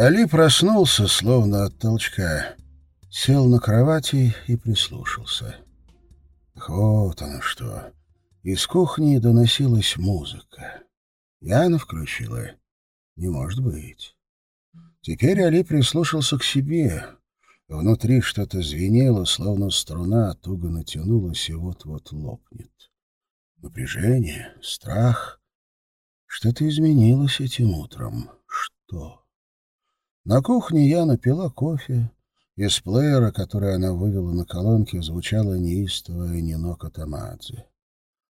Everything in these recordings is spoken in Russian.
Али проснулся, словно от толчка. Сел на кровати и прислушался. Вот оно что. Из кухни доносилась музыка. Яна включила. Не может быть. Теперь Али прислушался к себе. Внутри что-то звенело, словно струна туго натянулась и вот-вот лопнет. Напряжение, страх. Что-то изменилось этим утром. Что? На кухне я напила кофе. Из плеера, который она вывела на колонке, звучала неистовая Нинока Тамадзе.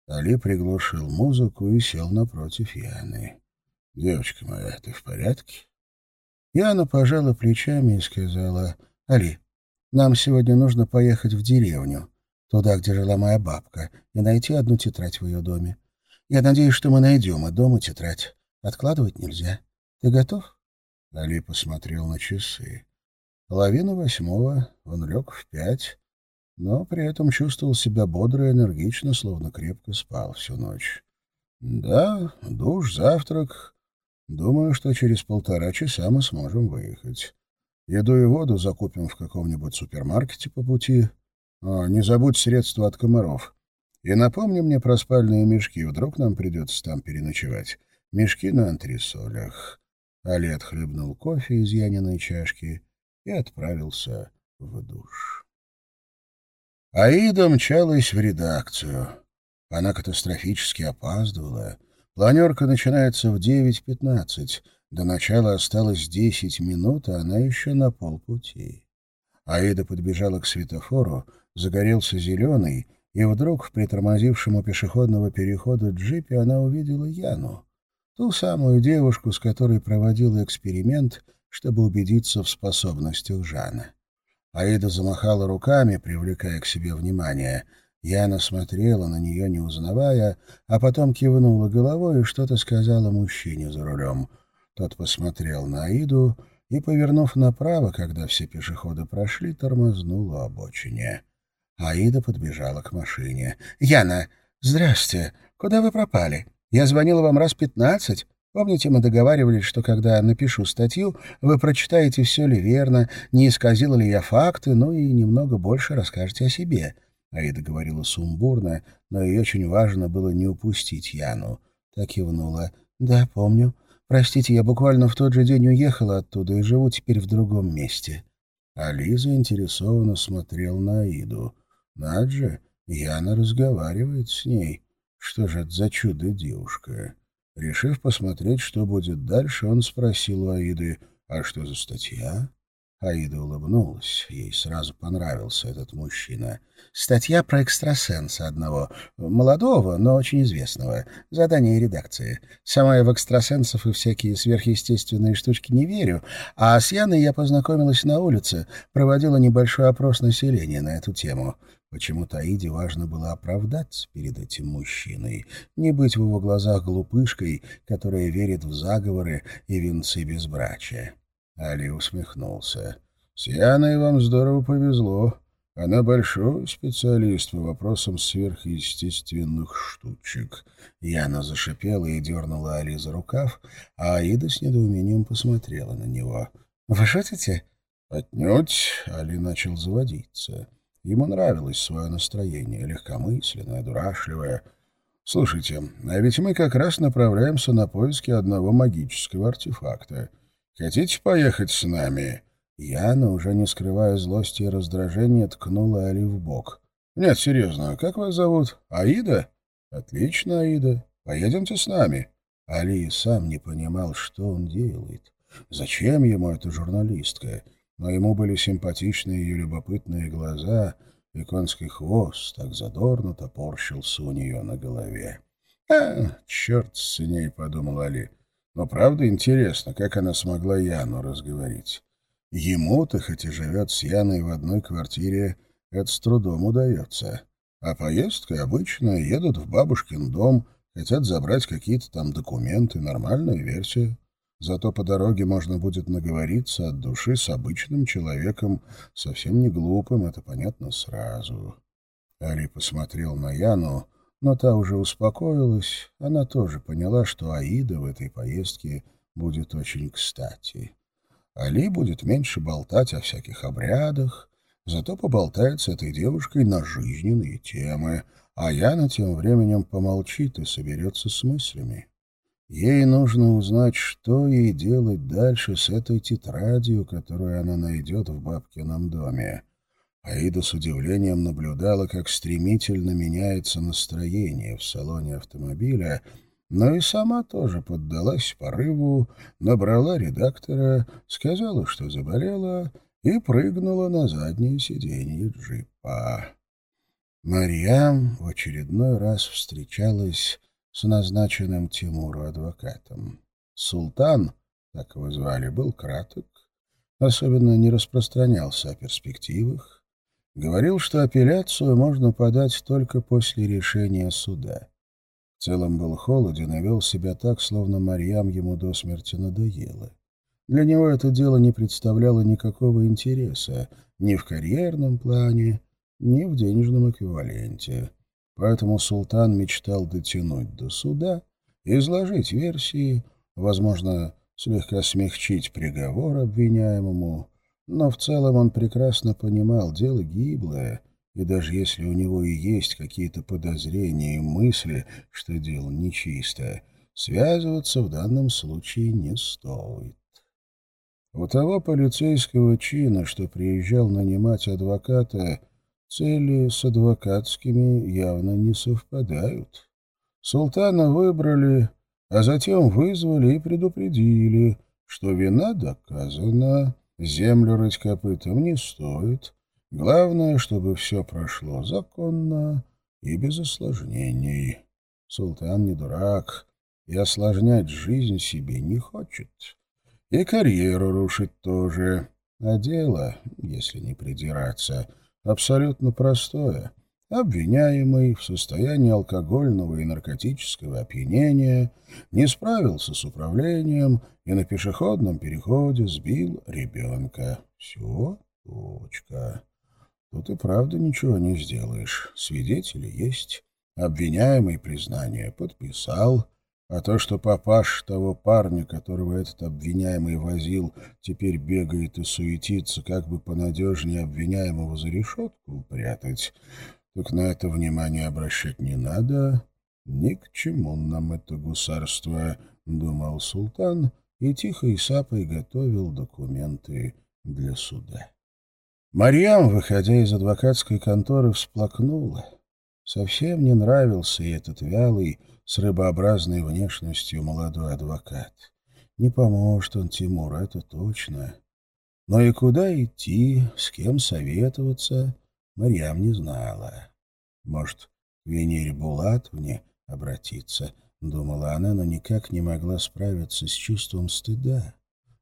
Али приглушил музыку и сел напротив Яны. — Девочка моя, ты в порядке? Яна пожала плечами и сказала, «Али, нам сегодня нужно поехать в деревню, туда, где жила моя бабка, и найти одну тетрадь в ее доме. Я надеюсь, что мы найдем и дом, и тетрадь. Откладывать нельзя. Ты готов?» Али посмотрел на часы. Половина восьмого, он лег в пять, но при этом чувствовал себя бодро и энергично, словно крепко спал всю ночь. «Да, душ, завтрак, Думаю, что через полтора часа мы сможем выехать. Еду и воду закупим в каком-нибудь супермаркете по пути. А, не забудь средства от комаров. И напомни мне про спальные мешки, вдруг нам придется там переночевать. Мешки на антресолях. Али отхлебнул кофе из Яниной чашки и отправился в душ. Аида мчалась в редакцию. Она катастрофически опаздывала — Планерка начинается в 9.15. До начала осталось 10 минут, а она еще на полпути. Аида подбежала к светофору, загорелся зеленый, и вдруг в притормозившем у пешеходного перехода джипе она увидела Яну, ту самую девушку, с которой проводила эксперимент, чтобы убедиться в способностях Жана. Аида замахала руками, привлекая к себе внимание — Яна смотрела на нее, не узнавая, а потом кивнула головой и что-то сказала мужчине за рулем. Тот посмотрел на Аиду и, повернув направо, когда все пешеходы прошли, тормознул у обочине. Аида подбежала к машине. «Яна, здрасте. Куда вы пропали? Я звонила вам раз пятнадцать. Помните, мы договаривались, что когда напишу статью, вы прочитаете, все ли верно, не исказила ли я факты, ну и немного больше расскажете о себе». Аида говорила сумбурно, но ей очень важно было не упустить Яну. Так кивнула. «Да, помню. Простите, я буквально в тот же день уехала оттуда и живу теперь в другом месте». А Лиза интересованно смотрел на Аиду. «Над же, Яна разговаривает с ней. Что же это за чудо-девушка?» Решив посмотреть, что будет дальше, он спросил у Аиды, «А что за статья?» Аида улыбнулась. Ей сразу понравился этот мужчина. Статья про экстрасенса одного. Молодого, но очень известного. Задание редакции. Сама я в экстрасенсов и всякие сверхъестественные штучки не верю. А с Яной я познакомилась на улице, проводила небольшой опрос населения на эту тему. Почему-то Аиде важно было оправдаться перед этим мужчиной, не быть в его глазах глупышкой, которая верит в заговоры и венцы безбрачия. Али усмехнулся. «С Яной вам здорово повезло. Она большой специалист по вопросам сверхъестественных штучек». Яна зашипела и дернула Али за рукав, а Аида с недоумением посмотрела на него. «Вы шутите?» «Отнюдь!» — Али начал заводиться. Ему нравилось свое настроение, легкомысленное, дурашливое. «Слушайте, а ведь мы как раз направляемся на поиски одного магического артефакта». Хотите поехать с нами?» Яна, уже не скрывая злости и раздражения, ткнула Али в бок. «Нет, серьезно, как вас зовут? Аида?» «Отлично, Аида. Поедемте с нами». Али сам не понимал, что он делает. Зачем ему эта журналистка? Но ему были симпатичны ее любопытные глаза, и конский хвост так задорно топорщился у нее на голове. «А, черт с ней», — подумал Али. Но правда интересно, как она смогла Яну разговорить. Ему-то, хоть и живет с Яной в одной квартире, это с трудом удается. А поездка обычно едут в бабушкин дом, хотят забрать какие-то там документы, нормальная версия. Зато по дороге можно будет наговориться от души с обычным человеком, совсем не глупым, это понятно сразу. Али посмотрел на Яну, но та уже успокоилась, она тоже поняла, что Аида в этой поездке будет очень кстати. Али будет меньше болтать о всяких обрядах, зато поболтает с этой девушкой на жизненные темы, а Яна тем временем помолчит и соберется с мыслями. Ей нужно узнать, что ей делать дальше с этой тетрадью, которую она найдет в бабкином доме. Аида с удивлением наблюдала, как стремительно меняется настроение в салоне автомобиля, но и сама тоже поддалась порыву, набрала редактора, сказала, что заболела, и прыгнула на заднее сиденье джипа. Марьям в очередной раз встречалась с назначенным Тимуру адвокатом. Султан, так его звали, был краток, особенно не распространялся о перспективах, говорил, что апелляцию можно подать только после решения суда. В целом был холоден и вел себя так, словно Марьям ему до смерти надоело. Для него это дело не представляло никакого интереса ни в карьерном плане, ни в денежном эквиваленте. Поэтому султан мечтал дотянуть до суда, изложить версии, возможно, слегка смягчить приговор обвиняемому, но в целом он прекрасно понимал, дело гиблое, и даже если у него и есть какие-то подозрения и мысли, что дело нечисто, связываться в данном случае не стоит. У того полицейского чина, что приезжал нанимать адвоката, Цели с адвокатскими явно не совпадают. Султана выбрали, а затем вызвали и предупредили, что вина доказана, землю рыть копытом не стоит. Главное, чтобы все прошло законно и без осложнений. Султан не дурак и осложнять жизнь себе не хочет. И карьеру рушить тоже. А дело, если не придираться — абсолютно простое. Обвиняемый в состоянии алкогольного и наркотического опьянения не справился с управлением и на пешеходном переходе сбил ребенка. Все, точка. Тут и правда ничего не сделаешь. Свидетели есть. Обвиняемый признание подписал. А то, что папаш того парня, которого этот обвиняемый возил, теперь бегает и суетится, как бы понадежнее обвиняемого за решетку упрятать, так на это внимание обращать не надо. Ни к чему нам это гусарство, — думал султан, и тихо и сапой готовил документы для суда. Марьям, выходя из адвокатской конторы, всплакнула. Совсем не нравился ей этот вялый, с рыбообразной внешностью молодой адвокат. Не поможет он Тимуру, это точно. Но и куда идти, с кем советоваться, Марьям не знала. Может, к Венере Булатовне обратиться, думала она, но никак не могла справиться с чувством стыда.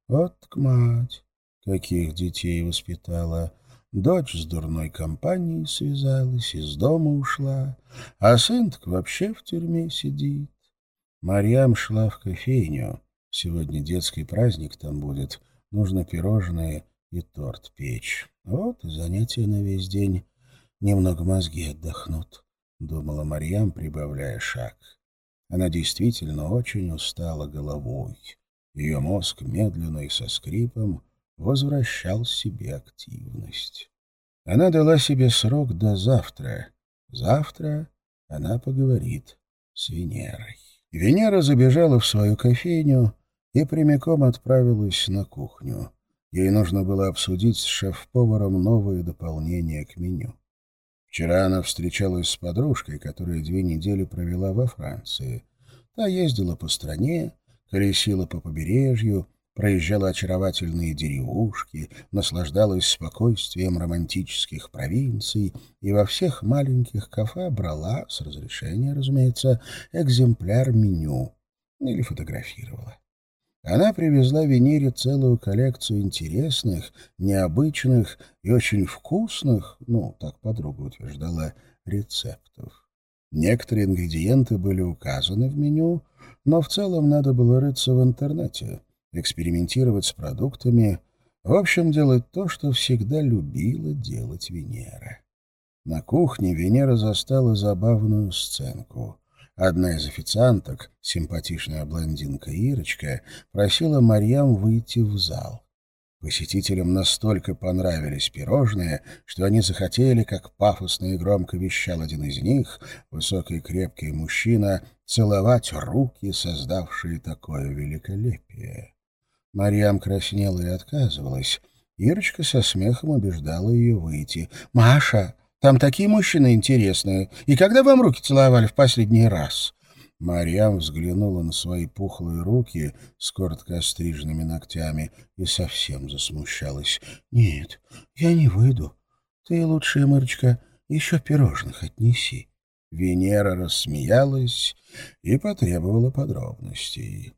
Вот к мать, каких детей воспитала, Дочь с дурной компанией связалась, из дома ушла, а сын вообще в тюрьме сидит. Марьям шла в кофейню. Сегодня детский праздник там будет. Нужно пирожные и торт печь. Вот и занятия на весь день. Немного мозги отдохнут, — думала Марьям, прибавляя шаг. Она действительно очень устала головой. Ее мозг медленно и со скрипом возвращал себе активность. Она дала себе срок до завтра. Завтра она поговорит с Венерой. Венера забежала в свою кофейню и прямиком отправилась на кухню. Ей нужно было обсудить с шеф-поваром новые дополнения к меню. Вчера она встречалась с подружкой, которая две недели провела во Франции. Та ездила по стране, колесила по побережью, проезжала очаровательные деревушки, наслаждалась спокойствием романтических провинций и во всех маленьких кафе брала, с разрешения, разумеется, экземпляр меню или фотографировала. Она привезла Венере целую коллекцию интересных, необычных и очень вкусных, ну, так подруга утверждала, рецептов. Некоторые ингредиенты были указаны в меню, но в целом надо было рыться в интернете — экспериментировать с продуктами, в общем, делать то, что всегда любила делать Венера. На кухне Венера застала забавную сценку. Одна из официанток, симпатичная блондинка Ирочка, просила Марьям выйти в зал. Посетителям настолько понравились пирожные, что они захотели, как пафосно и громко вещал один из них, высокий крепкий мужчина, целовать руки, создавшие такое великолепие. Марьям краснела и отказывалась. Ирочка со смехом убеждала ее выйти. «Маша, там такие мужчины интересные. И когда вам руки целовали в последний раз?» Марьям взглянула на свои пухлые руки с коротко остриженными ногтями и совсем засмущалась. — Нет, я не выйду. Ты лучше, Мырочка, еще пирожных отнеси. Венера рассмеялась и потребовала подробностей.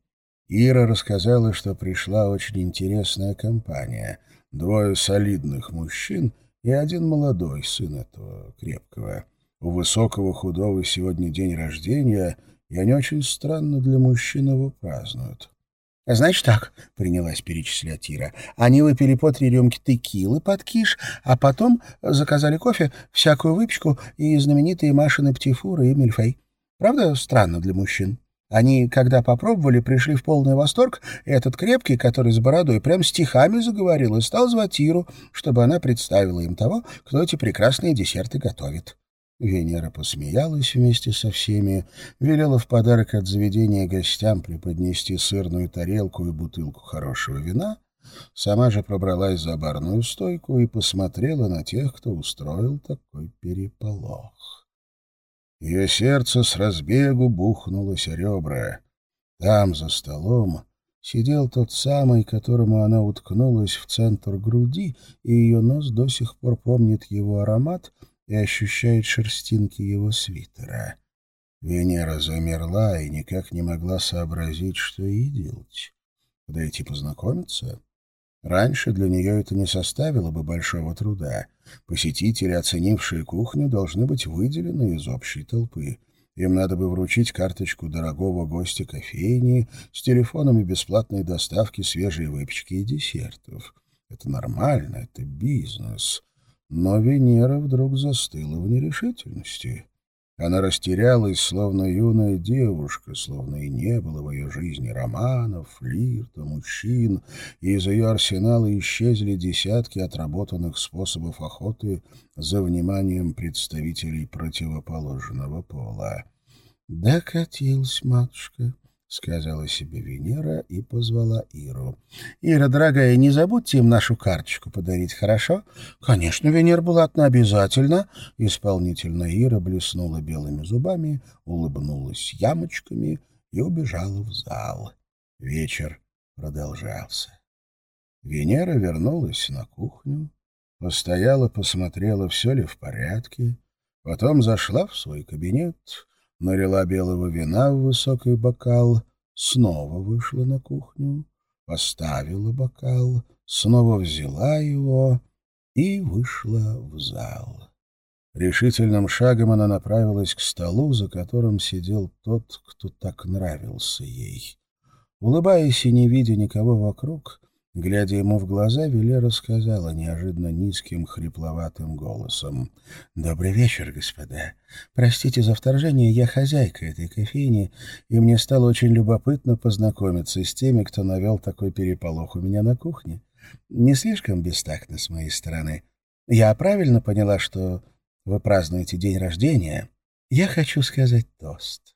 Ира рассказала, что пришла очень интересная компания. Двое солидных мужчин и один молодой сын этого крепкого. У высокого худого сегодня день рождения — и они очень странно для мужчин его празднуют. — Значит так, — принялась перечислять Ира, — они выпили по три рюмки текилы под киш, а потом заказали кофе, всякую выпечку и знаменитые Машины птифуры и мильфей. Правда, странно для мужчин? Они, когда попробовали, пришли в полный восторг, и этот крепкий, который с бородой, прям стихами заговорил и стал звать Иру, чтобы она представила им того, кто эти прекрасные десерты готовит. Венера посмеялась вместе со всеми, велела в подарок от заведения гостям преподнести сырную тарелку и бутылку хорошего вина, сама же пробралась за барную стойку и посмотрела на тех, кто устроил такой переполох. Ее сердце с разбегу бухнулось о ребра. Там, за столом, сидел тот самый, которому она уткнулась в центр груди, и ее нос до сих пор помнит его аромат — и ощущает шерстинки его свитера. Венера замерла и никак не могла сообразить, что ей делать. Подойти познакомиться? Раньше для нее это не составило бы большого труда. Посетители, оценившие кухню, должны быть выделены из общей толпы. Им надо бы вручить карточку дорогого гостя кофейни с телефонами бесплатной доставки свежей выпечки и десертов. Это нормально, это бизнес. Но Венера вдруг застыла в нерешительности. Она растерялась, словно юная девушка, словно и не было в ее жизни романов, флирта, мужчин, и из ее арсенала исчезли десятки отработанных способов охоты за вниманием представителей противоположного пола. «Докатилась, матушка», — сказала себе Венера и позвала Иру. — Ира, дорогая, не забудьте им нашу карточку подарить, хорошо? — Конечно, Венера Булатна, обязательно. Исполнительно Ира блеснула белыми зубами, улыбнулась ямочками и убежала в зал. Вечер продолжался. Венера вернулась на кухню, постояла, посмотрела, все ли в порядке, потом зашла в свой кабинет — налила белого вина в высокий бокал, снова вышла на кухню, поставила бокал, снова взяла его и вышла в зал. Решительным шагом она направилась к столу, за которым сидел тот, кто так нравился ей. Улыбаясь и не видя никого вокруг, Глядя ему в глаза, Велера сказала неожиданно низким, хрипловатым голосом. «Добрый вечер, господа. Простите за вторжение, я хозяйка этой кофейни, и мне стало очень любопытно познакомиться с теми, кто навел такой переполох у меня на кухне. Не слишком бестактно с моей стороны. Я правильно поняла, что вы празднуете день рождения? Я хочу сказать тост».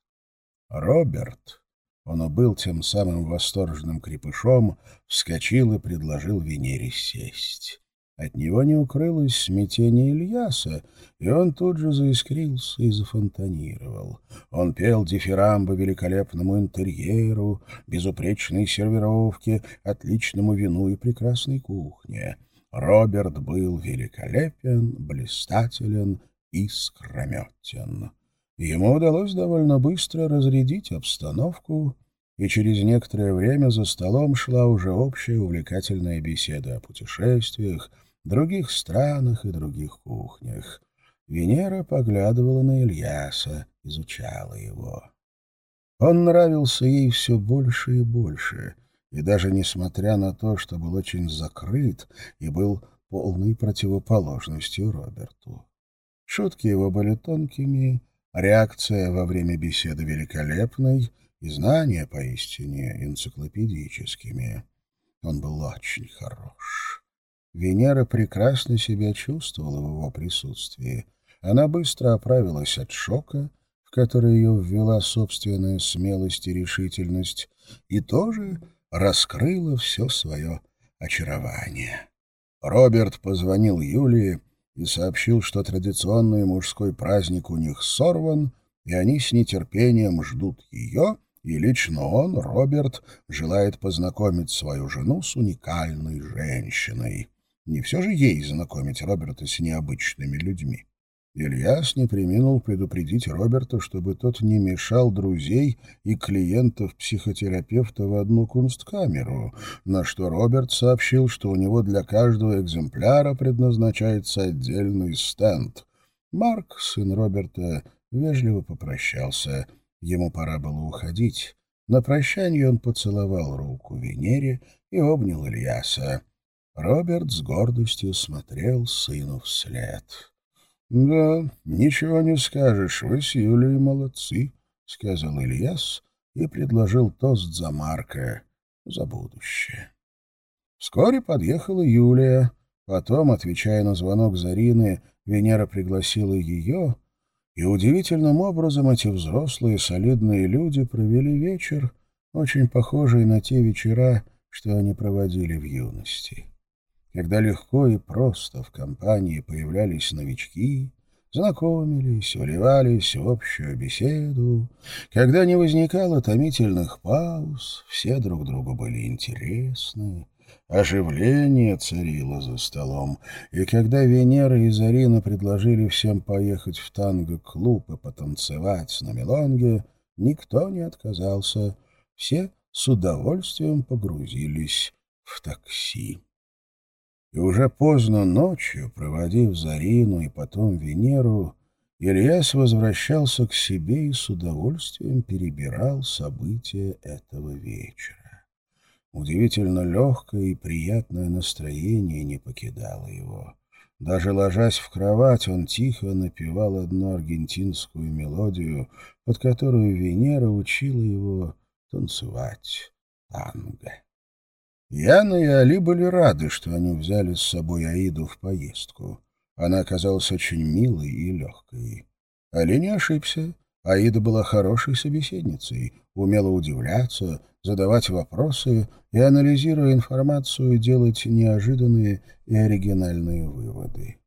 «Роберт», он был тем самым восторженным крепышом, вскочил и предложил Венере сесть. От него не укрылось смятение Ильяса, и он тут же заискрился и зафонтанировал. Он пел дифирамбы великолепному интерьеру, безупречной сервировке, отличному вину и прекрасной кухне. Роберт был великолепен, блистателен и скрометен. Ему удалось довольно быстро разрядить обстановку, и через некоторое время за столом шла уже общая увлекательная беседа о путешествиях, других странах и других кухнях. Венера поглядывала на Ильяса, изучала его. Он нравился ей все больше и больше, и даже несмотря на то, что был очень закрыт и был полной противоположностью Роберту. Шутки его были тонкими, Реакция во время беседы великолепной и знания поистине энциклопедическими. Он был очень хорош. Венера прекрасно себя чувствовала в его присутствии. Она быстро оправилась от шока, в который ее ввела собственная смелость и решительность, и тоже раскрыла все свое очарование. Роберт позвонил Юлии и сообщил, что традиционный мужской праздник у них сорван, и они с нетерпением ждут ее, и лично он, Роберт, желает познакомить свою жену с уникальной женщиной. Не все же ей знакомить Роберта с необычными людьми. Ильяс не приминул предупредить Роберта, чтобы тот не мешал друзей и клиентов психотерапевта в одну кунсткамеру, на что Роберт сообщил, что у него для каждого экземпляра предназначается отдельный стенд. Марк, сын Роберта, вежливо попрощался. Ему пора было уходить. На прощание он поцеловал руку Венере и обнял Ильяса. Роберт с гордостью смотрел сыну вслед. — Да, ничего не скажешь, вы с Юлей молодцы, — сказал Ильяс и предложил тост за Марка, за будущее. Вскоре подъехала Юлия. Потом, отвечая на звонок Зарины, Венера пригласила ее, и удивительным образом эти взрослые солидные люди провели вечер, очень похожий на те вечера, что они проводили в юности когда легко и просто в компании появлялись новички, знакомились, вливались в общую беседу, когда не возникало томительных пауз, все друг другу были интересны, оживление царило за столом, и когда Венера и Зарина предложили всем поехать в танго-клуб и потанцевать на мелонге, никто не отказался, все с удовольствием погрузились в такси. И уже поздно ночью, проводив Зарину и потом Венеру, Ильяс возвращался к себе и с удовольствием перебирал события этого вечера. Удивительно легкое и приятное настроение не покидало его. Даже ложась в кровать, он тихо напевал одну аргентинскую мелодию, под которую Венера учила его танцевать танго. Яна и Али были рады, что они взяли с собой Аиду в поездку. Она оказалась очень милой и легкой. Али не ошибся. Аида была хорошей собеседницей, умела удивляться, задавать вопросы и, анализируя информацию, делать неожиданные и оригинальные выводы.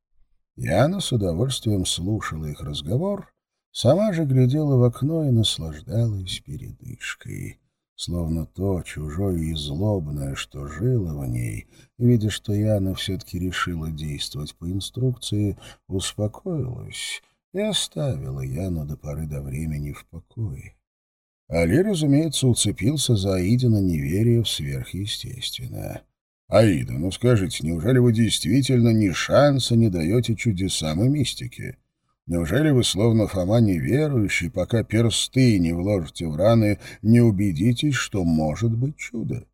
Яна с удовольствием слушала их разговор, сама же глядела в окно и наслаждалась передышкой словно то чужое и злобное, что жило в ней, видя, что Яна все-таки решила действовать по инструкции, успокоилась и оставила Яну до поры до времени в покое. Али, разумеется, уцепился за Аидина неверие в сверхъестественное. «Аида, ну скажите, неужели вы действительно ни шанса не даете чудесам и мистике?» Неужели вы, словно Фома неверующий, пока персты не вложите в раны, не убедитесь, что может быть чудо?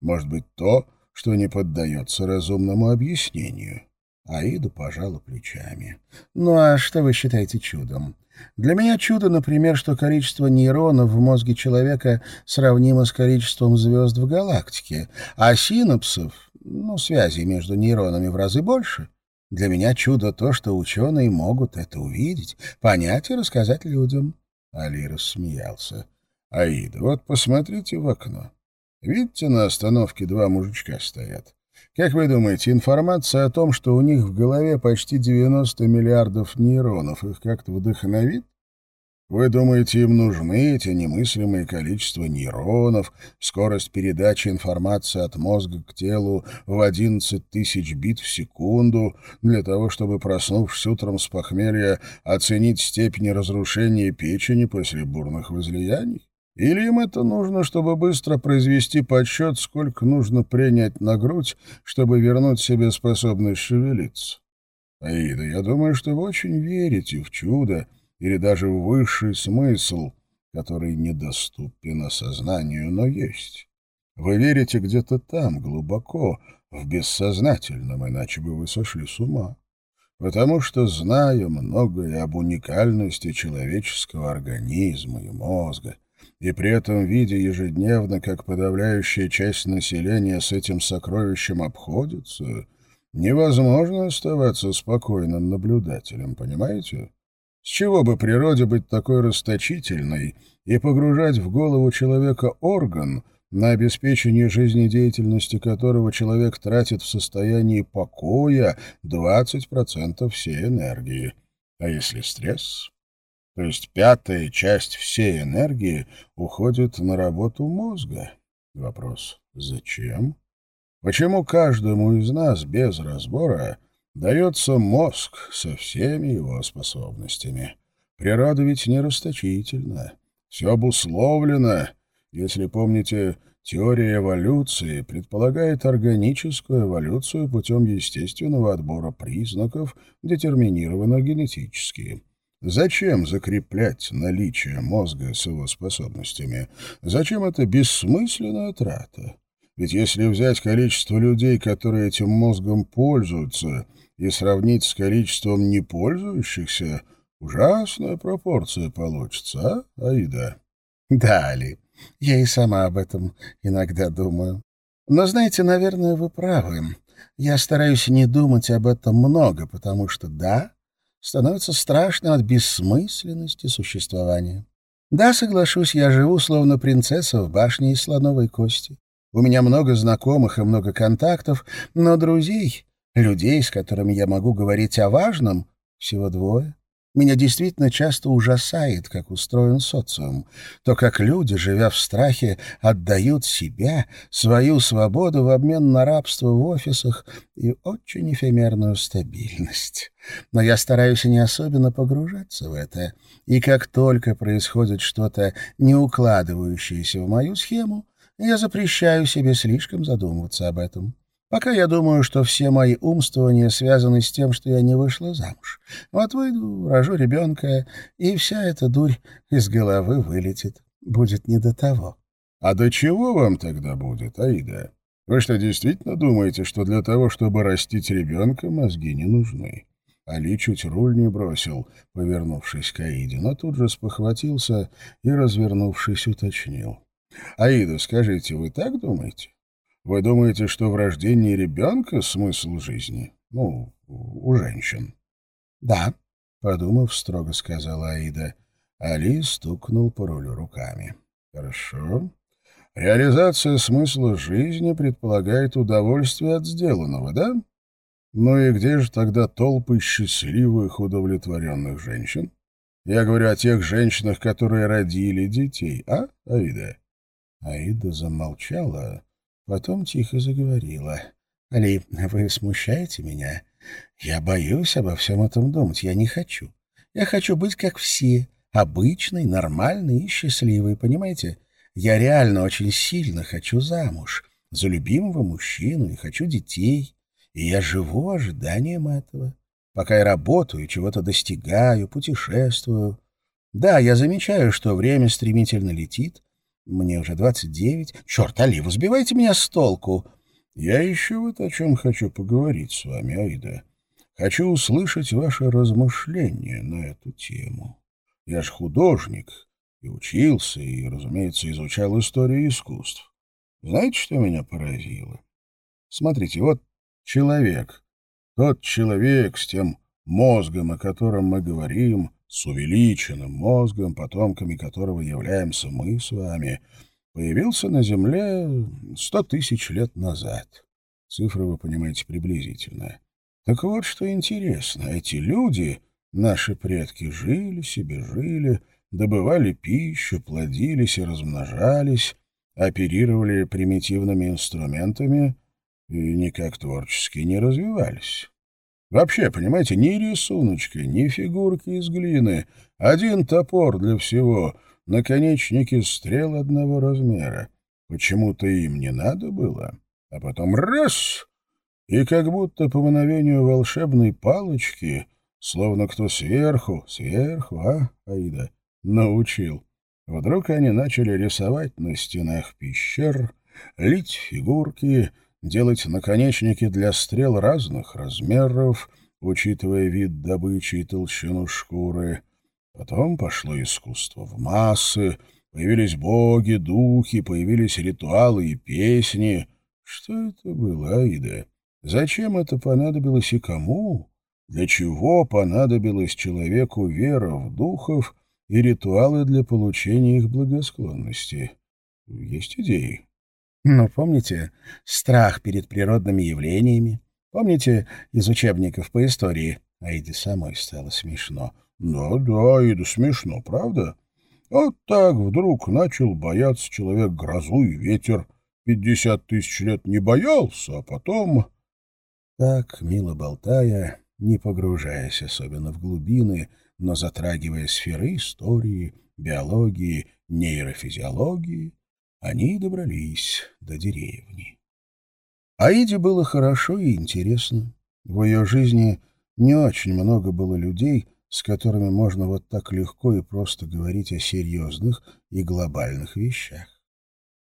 Может быть то, что не поддается разумному объяснению?» Аида пожала плечами. «Ну а что вы считаете чудом? Для меня чудо, например, что количество нейронов в мозге человека сравнимо с количеством звезд в галактике, а синапсов, ну, связей между нейронами в разы больше». Для меня чудо то, что ученые могут это увидеть, понять и рассказать людям. Али рассмеялся. Аида, вот посмотрите в окно. Видите, на остановке два мужичка стоят. Как вы думаете, информация о том, что у них в голове почти 90 миллиардов нейронов, их как-то вдохновит? Вы думаете, им нужны эти немыслимые количества нейронов, скорость передачи информации от мозга к телу в 11 тысяч бит в секунду, для того, чтобы, проснувшись утром с похмелья, оценить степень разрушения печени после бурных возлияний? Или им это нужно, чтобы быстро произвести подсчет, сколько нужно принять на грудь, чтобы вернуть себе способность шевелиться? Аида, я думаю, что вы очень верите в чудо, или даже высший смысл, который недоступен осознанию, но есть. Вы верите где-то там, глубоко, в бессознательном, иначе бы вы сошли с ума. Потому что, зная многое об уникальности человеческого организма и мозга, и при этом видя ежедневно, как подавляющая часть населения с этим сокровищем обходится, невозможно оставаться спокойным наблюдателем, понимаете? С чего бы природе быть такой расточительной и погружать в голову человека орган, на обеспечение жизнедеятельности которого человек тратит в состоянии покоя 20% всей энергии. А если стресс? То есть пятая часть всей энергии уходит на работу мозга. Вопрос «Зачем?» Почему каждому из нас без разбора дается мозг со всеми его способностями? Природа ведь не расточительна. Все обусловлено. Если помните, теория эволюции предполагает органическую эволюцию путем естественного отбора признаков, детерминированных генетически. Зачем закреплять наличие мозга с его способностями? Зачем это бессмысленная трата? Ведь если взять количество людей, которые этим мозгом пользуются, и сравнить с количеством не пользующихся, ужасная пропорция получится, а, Аида? Да, Али, я и сама об этом иногда думаю. Но, знаете, наверное, вы правы. Я стараюсь не думать об этом много, потому что, да, становится страшно от бессмысленности существования. Да, соглашусь, я живу словно принцесса в башне из слоновой кости. У меня много знакомых и много контактов, но друзей, людей, с которыми я могу говорить о важном, всего двое. Меня действительно часто ужасает, как устроен социум. То, как люди, живя в страхе, отдают себя, свою свободу в обмен на рабство в офисах и очень эфемерную стабильность. Но я стараюсь не особенно погружаться в это. И как только происходит что-то, не укладывающееся в мою схему, я запрещаю себе слишком задумываться об этом. Пока я думаю, что все мои умствования связаны с тем, что я не вышла замуж. Вот выйду, рожу ребенка, и вся эта дурь из головы вылетит. Будет не до того. — А до чего вам тогда будет, Аида? Вы что, действительно думаете, что для того, чтобы растить ребенка, мозги не нужны? Али чуть руль не бросил, повернувшись к Аиде, но тут же спохватился и, развернувшись, уточнил. — Аида, скажите, вы так думаете? Вы думаете, что в рождении ребенка смысл жизни? Ну, у женщин. — Да, — подумав, строго сказала Аида. Али стукнул по рулю руками. — Хорошо. Реализация смысла жизни предполагает удовольствие от сделанного, да? Ну и где же тогда толпы счастливых, удовлетворенных женщин? Я говорю о тех женщинах, которые родили детей, а, Аида? Аида замолчала, Потом тихо заговорила. «Али, вы смущаете меня? Я боюсь обо всем этом думать. Я не хочу. Я хочу быть как все, обычный, нормальный и счастливый, понимаете? Я реально очень сильно хочу замуж, за любимого мужчину и хочу детей. И я живу ожиданием этого. Пока я работаю, чего-то достигаю, путешествую. Да, я замечаю, что время стремительно летит, мне уже двадцать девять. Черт, Али, вы сбиваете меня с толку. Я еще вот о чем хочу поговорить с вами, Аида. Хочу услышать ваши размышления на эту тему. Я же художник, и учился, и, разумеется, изучал историю искусств. Знаете, что меня поразило? Смотрите, вот человек, тот человек с тем мозгом, о котором мы говорим, с увеличенным мозгом, потомками которого являемся мы с вами, появился на Земле сто тысяч лет назад. Цифры, вы понимаете, приблизительно. Так вот, что интересно, эти люди, наши предки, жили себе, жили, добывали пищу, плодились и размножались, оперировали примитивными инструментами и никак творчески не развивались. Вообще, понимаете, ни рисуночки, ни фигурки из глины, один топор для всего, наконечники стрел одного размера. Почему-то им не надо было, а потом раз — и как будто по мановению волшебной палочки, словно кто сверху, сверху, а, Аида, научил. Вдруг они начали рисовать на стенах пещер, лить фигурки — делать наконечники для стрел разных размеров, учитывая вид добычи и толщину шкуры. Потом пошло искусство в массы, Появились боги, духи, появились ритуалы и песни. Что это было, Аида? Зачем это понадобилось и кому? Для чего понадобилось человеку вера в духов и ритуалы для получения их благосклонности? Есть идеи? Ну, помните, страх перед природными явлениями? Помните из учебников по истории? Аиде самой стало смешно. Да, да, Аида, смешно, правда? Вот так вдруг начал бояться человек грозу и ветер. Пятьдесят тысяч лет не боялся, а потом... Так, мило болтая, не погружаясь особенно в глубины, но затрагивая сферы истории, биологии, нейрофизиологии, они добрались до деревни. Аиде было хорошо и интересно. В ее жизни не очень много было людей, с которыми можно вот так легко и просто говорить о серьезных и глобальных вещах.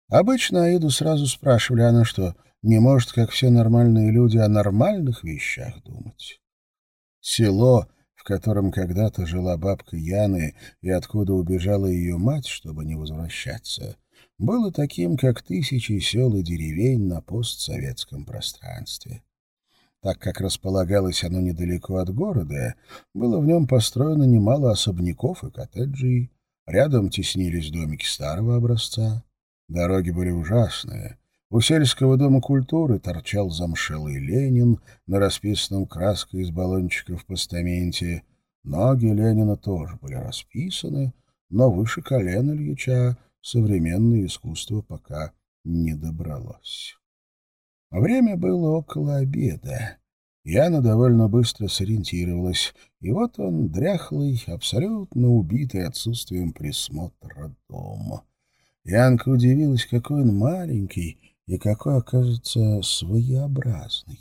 Обычно Аиду сразу спрашивали, она что, не может, как все нормальные люди, о нормальных вещах думать? Село, в котором когда-то жила бабка Яны и откуда убежала ее мать, чтобы не возвращаться, было таким, как тысячи сел и деревень на постсоветском пространстве. Так как располагалось оно недалеко от города, было в нем построено немало особняков и коттеджей, рядом теснились домики старого образца. Дороги были ужасные. У сельского дома культуры торчал замшелый Ленин на расписанном краской из баллончиков постаменте. Ноги Ленина тоже были расписаны, но выше колена Ильича современное искусство пока не добралось. Время было около обеда. Яна довольно быстро сориентировалась, и вот он, дряхлый, абсолютно убитый отсутствием присмотра дома. Янка удивилась, какой он маленький и какой, окажется, своеобразный.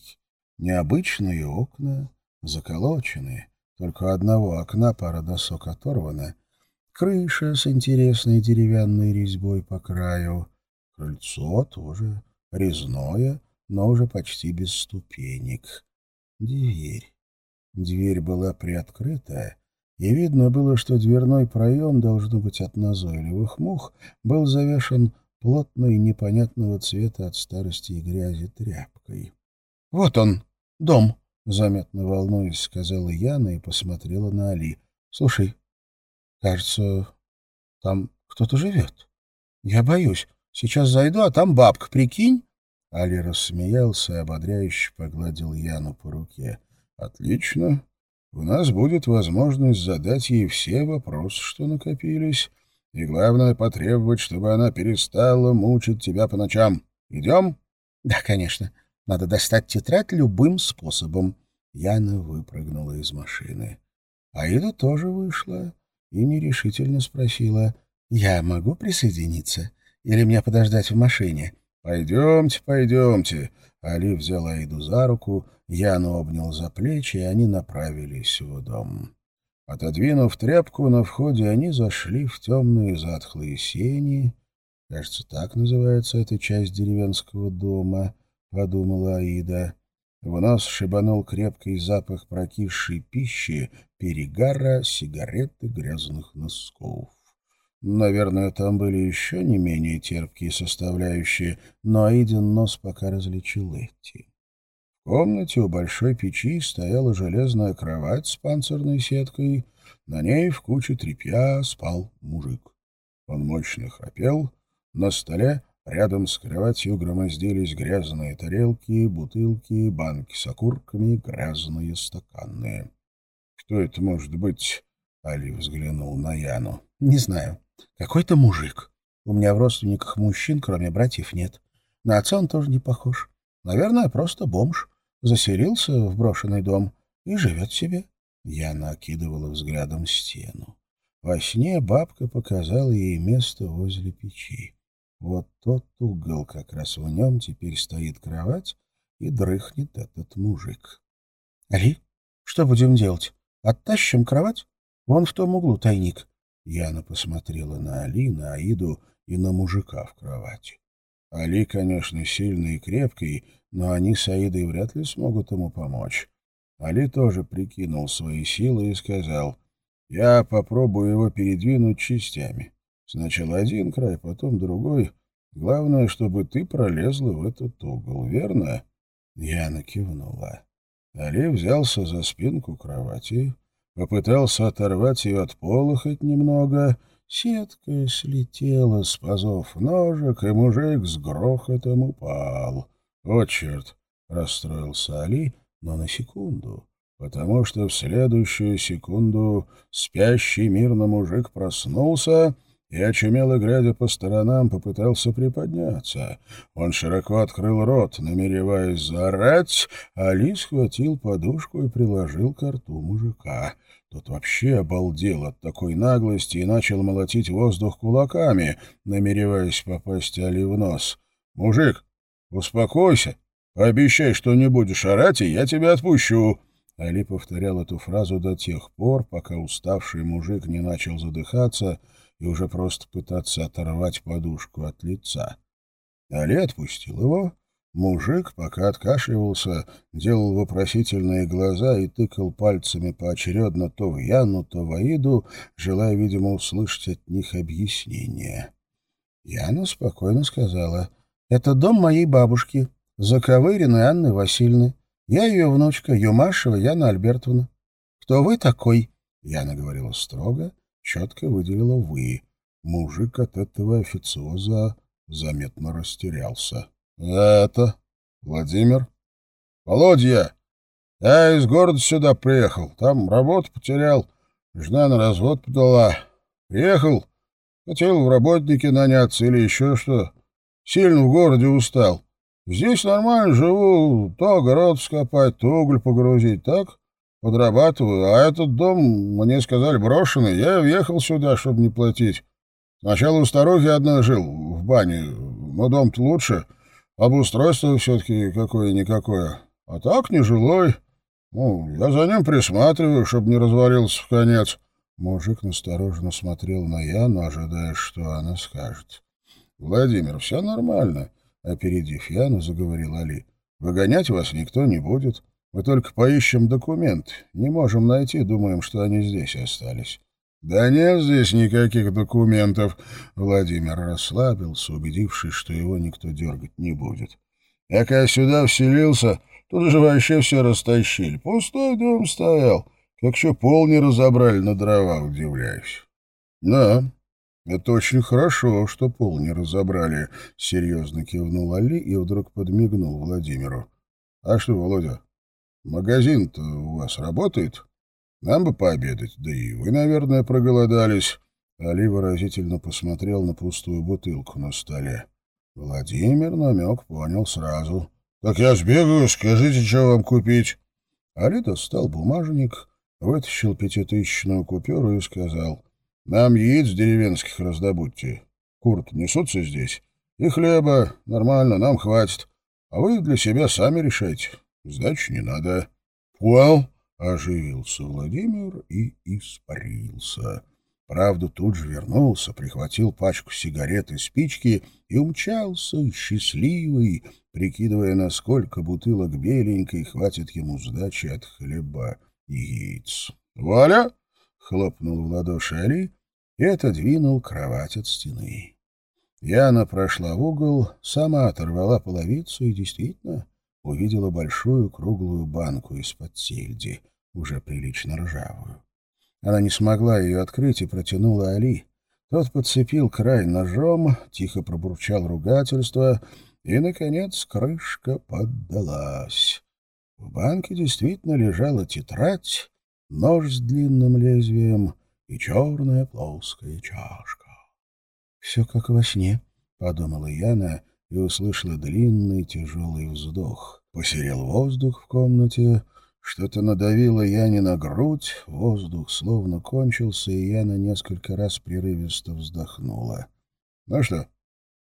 Необычные окна, заколоченные, только одного окна пара досок оторвана, крыша с интересной деревянной резьбой по краю, крыльцо тоже резное, но уже почти без ступенек. Дверь. Дверь была приоткрыта, и видно было, что дверной проем, должно быть от назойливых мух, был завешен плотной непонятного цвета от старости и грязи тряпкой. — Вот он, дом, — заметно волнуясь, сказала Яна и посмотрела на Али. — Слушай, кажется, там кто-то живет. Я боюсь. Сейчас зайду, а там бабка, прикинь? Али рассмеялся и ободряюще погладил Яну по руке. «Отлично. У нас будет возможность задать ей все вопросы, что накопились, и, главное, потребовать, чтобы она перестала мучить тебя по ночам. Идем?» «Да, конечно. Надо достать тетрадь любым способом». Яна выпрыгнула из машины. Аида тоже вышла и нерешительно спросила, «Я могу присоединиться? Или мне подождать в машине?» «Пойдемте, пойдемте». Али взял Аиду за руку, Яну обнял за плечи, и они направились в дом. Отодвинув тряпку на входе, они зашли в темные затхлые сени. Кажется, так называется эта часть деревенского дома, — подумала Аида. В нос шибанул крепкий запах прокисшей пищи, перегара, сигареты, грязных носков. Наверное, там были еще не менее терпкие составляющие, но Аидин нос пока различил эти. В комнате у большой печи стояла железная кровать с панцирной сеткой. На ней в куче тряпья спал мужик. Он мощно храпел. На столе рядом с кроватью громоздились грязные тарелки, бутылки, банки с окурками, грязные стаканы. «Кто это может быть?» — Али взглянул на Яну. «Не знаю. Какой-то мужик. У меня в родственниках мужчин, кроме братьев, нет. На отца он тоже не похож. Наверное, просто бомж. Заселился в брошенный дом и живет себе. Я накидывала взглядом стену. Во сне бабка показала ей место возле печи. Вот тот угол, как раз в нем теперь стоит кровать, и дрыхнет этот мужик. — Али, что будем делать? Оттащим кровать? Вон в том углу тайник. Яна посмотрела на Али, на Аиду и на мужика в кровати. Али, конечно, сильный и крепкий, но они с Аидой вряд ли смогут ему помочь. Али тоже прикинул свои силы и сказал, «Я попробую его передвинуть частями. Сначала один край, потом другой. Главное, чтобы ты пролезла в этот угол, верно?» Яна кивнула. Али взялся за спинку кровати, попытался оторвать ее от пола хоть немного. Сетка слетела с пазов ножек, и мужик с грохотом упал. «О, черт!» — расстроился Али, но на секунду, потому что в следующую секунду спящий мирно мужик проснулся и, очумело глядя по сторонам, попытался приподняться. Он широко открыл рот, намереваясь заорать, а Али схватил подушку и приложил к рту мужика. Тот вообще обалдел от такой наглости и начал молотить воздух кулаками, намереваясь попасть Али в нос. «Мужик, успокойся, пообещай, что не будешь орать, и я тебя отпущу». Али повторял эту фразу до тех пор, пока уставший мужик не начал задыхаться — и уже просто пытаться оторвать подушку от лица. Али отпустил его. Мужик, пока откашливался, делал вопросительные глаза и тыкал пальцами поочередно то в Яну, то в Аиду, желая, видимо, услышать от них объяснение. Яна спокойно сказала, «Это дом моей бабушки, Заковыриной Анны Васильевны. Я ее внучка, Юмашева Яна Альбертовна. Кто вы такой?» Яна говорила строго, — четко выделила «вы». Мужик от этого официоза заметно растерялся. «Это Владимир?» «Володя, я из города сюда приехал. Там работу потерял. Жена на развод подала. Приехал, хотел в работники наняться или еще что. Сильно в городе устал. Здесь нормально живу, то огород скопать, то уголь погрузить, так? Подрабатываю, а этот дом, мне сказали, брошенный. Я въехал сюда, чтобы не платить. Сначала у старухи одной жил, в бане, но дом-то лучше. Обустройство все-таки какое-никакое. А так нежилой. Ну, я за ним присматриваю, чтобы не развалился в конец. Мужик настороженно смотрел на Яну, ожидая, что она скажет. — Владимир, все нормально. Опередив Яну, заговорил Али. — Выгонять вас никто не будет. — мы только поищем документ. Не можем найти, думаем, что они здесь остались. Да нет здесь никаких документов. Владимир расслабился, убедившись, что его никто дергать не будет. Я когда сюда вселился, тут же вообще все растащили. Пустой дом стоял. Как еще пол не разобрали на дрова, удивляюсь. Да, это очень хорошо, что пол не разобрали, серьезно кивнул Али и вдруг подмигнул Владимиру. А что, Володя, Магазин-то у вас работает? Нам бы пообедать, да и вы, наверное, проголодались. Али выразительно посмотрел на пустую бутылку на столе. Владимир намек понял сразу. — Так я сбегаю, скажите, что вам купить. Али достал бумажник, вытащил пятитысячную купюру и сказал. — Нам яиц деревенских раздобудьте. Курт несутся здесь? И хлеба. Нормально, нам хватит. А вы для себя сами решайте. Сдачи не надо. Понял? Оживился Владимир и испарился. Правда, тут же вернулся, прихватил пачку сигарет и спички и умчался, счастливый, прикидывая, насколько бутылок беленькой хватит ему сдачи от хлеба и яиц. «Валя!» — хлопнул в ладоши Али и отодвинул кровать от стены. Яна прошла в угол, сама оторвала половицу и действительно увидела большую круглую банку из-под сельди, уже прилично ржавую. Она не смогла ее открыть и протянула Али. Тот подцепил край ножом, тихо пробурчал ругательство, и, наконец, крышка поддалась. В банке действительно лежала тетрадь, нож с длинным лезвием и черная плоская чашка. — Все как во сне, — подумала Яна, — и услышала длинный тяжелый вздох. Посерел воздух в комнате, что-то надавило Яне на грудь, воздух словно кончился, и Яна несколько раз прерывисто вздохнула. — Ну что,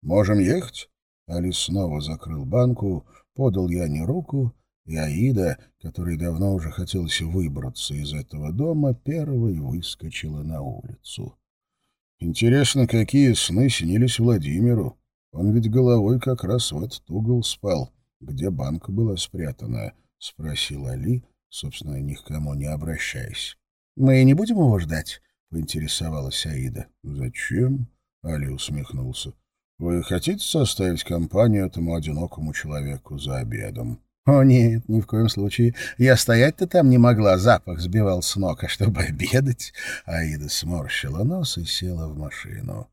можем ехать? Алис снова закрыл банку, подал Яне руку, и Аида, которой давно уже хотелось выбраться из этого дома, первой выскочила на улицу. Интересно, какие сны снились Владимиру. Он ведь головой как раз в этот угол спал, где банка была спрятана, — спросил Али, собственно, ни к кому не обращаясь. — Мы не будем его ждать? — поинтересовалась Аида. — Зачем? Али усмехнулся. «Вы хотите составить компанию этому одинокому человеку за обедом?» «О, нет, ни в коем случае. Я стоять-то там не могла, запах сбивал с ног, а чтобы обедать...» Аида сморщила нос и села в машину.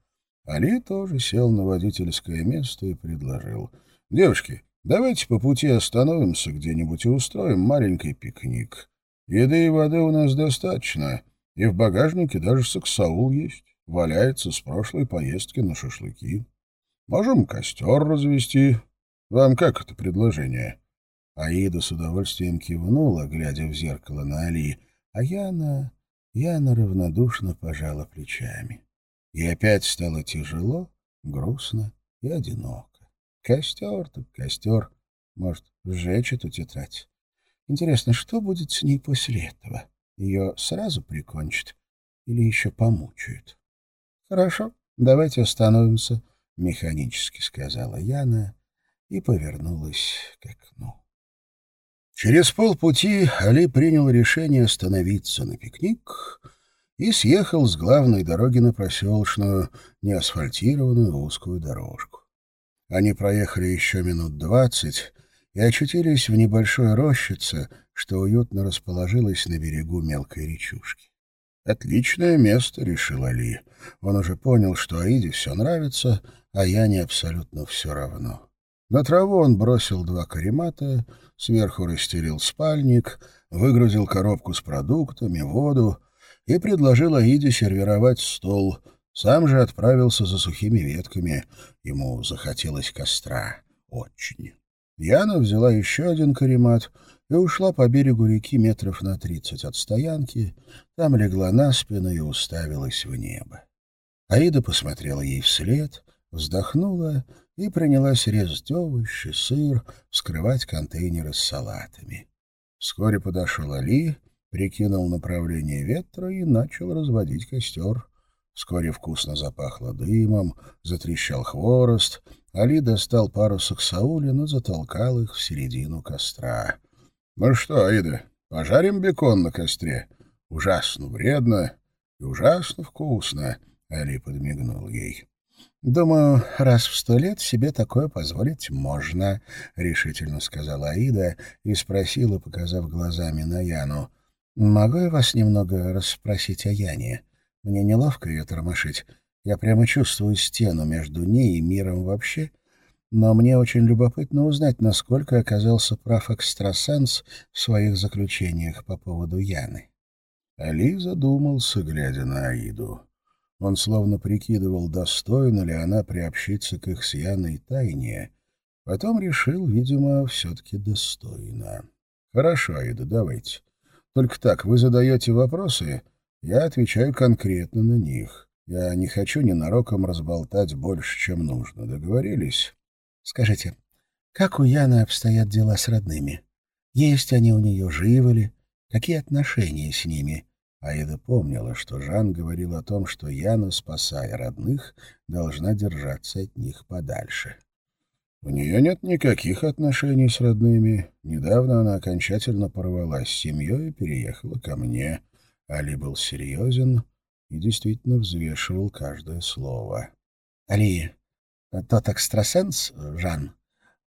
Али тоже сел на водительское место и предложил. «Девушки, давайте по пути остановимся где-нибудь и устроим маленький пикник. Еды и воды у нас достаточно, и в багажнике даже саксаул есть, валяется с прошлой поездки на шашлыки. Можем костер развести. Вам как это предложение?» Аида с удовольствием кивнула, глядя в зеркало на Али, а Яна... Яна равнодушно пожала плечами. И опять стало тяжело, грустно и одиноко. Костер так костер. Может, сжечь эту тетрадь? Интересно, что будет с ней после этого? Ее сразу прикончат или еще помучают? — Хорошо, давайте остановимся, — механически сказала Яна и повернулась к окну. Через полпути Али принял решение остановиться на пикник и съехал с главной дороги на проселочную, неасфальтированную узкую дорожку. Они проехали еще минут двадцать и очутились в небольшой рощице, что уютно расположилось на берегу мелкой речушки. «Отличное место», — решил Али. Он уже понял, что Аиде все нравится, а Яне абсолютно все равно. На траву он бросил два каремата, сверху расстелил спальник, выгрузил коробку с продуктами, воду и предложил Аиде сервировать стол. Сам же отправился за сухими ветками. Ему захотелось костра. Очень. Яна взяла еще один каремат и ушла по берегу реки метров на тридцать от стоянки. Там легла на спину и уставилась в небо. Аида посмотрела ей вслед, вздохнула и принялась резать овощи, сыр, вскрывать контейнеры с салатами. Вскоре подошел Али, прикинул направление ветра и начал разводить костер. Вскоре вкусно запахло дымом, затрещал хворост. Али достал пару саксаулин и затолкал их в середину костра. — Ну что, Аида, пожарим бекон на костре? Ужасно вредно и ужасно вкусно, — Али подмигнул ей. «Думаю, раз в сто лет себе такое позволить можно», — решительно сказала Аида и спросила, показав глазами на Яну. «Могу я вас немного расспросить о Яне? Мне неловко ее тормошить. Я прямо чувствую стену между ней и миром вообще. Но мне очень любопытно узнать, насколько оказался прав экстрасенс в своих заключениях по поводу Яны». Али задумался, глядя на Аиду. Он словно прикидывал, достойна ли она приобщиться к их с Яной тайне. Потом решил, видимо, все-таки достойно. «Хорошо, Аида, давайте. Только так, вы задаете вопросы, я отвечаю конкретно на них. Я не хочу ненароком разболтать больше, чем нужно. Договорились?» «Скажите, как у Яны обстоят дела с родными? Есть они у нее, живы ли? Какие отношения с ними?» Аида помнила, что Жан говорил о том, что Яна, спасая родных, должна держаться от них подальше. У нее нет никаких отношений с родными. Недавно она окончательно порвалась с семьей и переехала ко мне. Али был серьезен и действительно взвешивал каждое слово. — Али, тот экстрасенс, Жан,